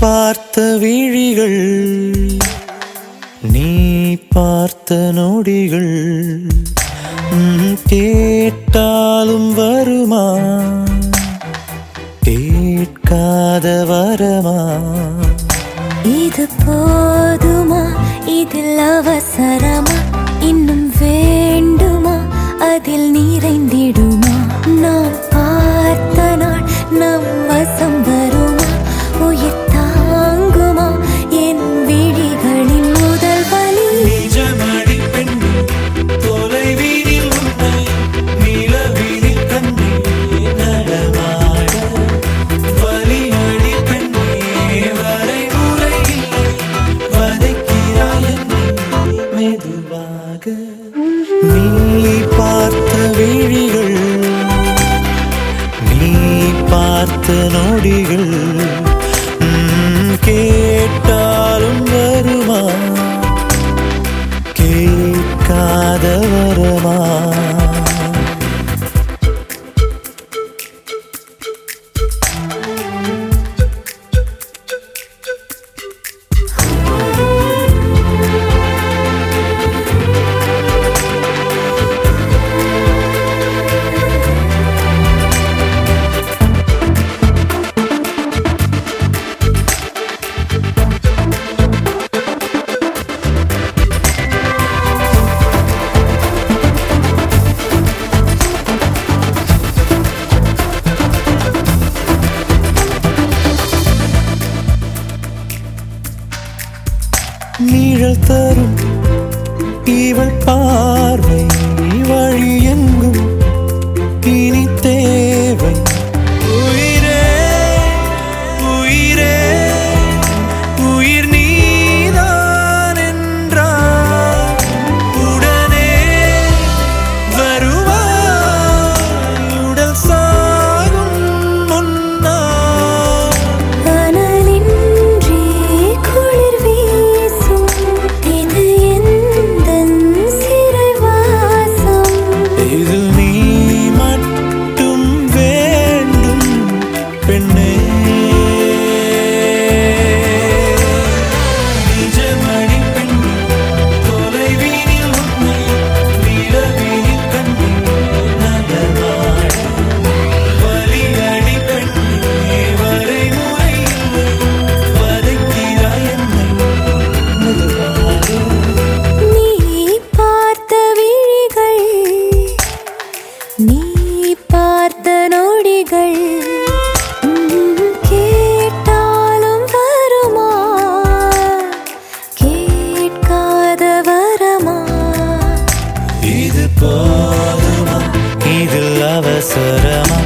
பார்த்த விழிகள் நீ பார்த்த நொடிகள் கேட்டாலும் வருமா? கேட்காத வரமா? இது போதுமா? இதில் அவசரம். രസനോടികൾ தரும். இவள் பா இது போதுமா? இதில் அவசரமா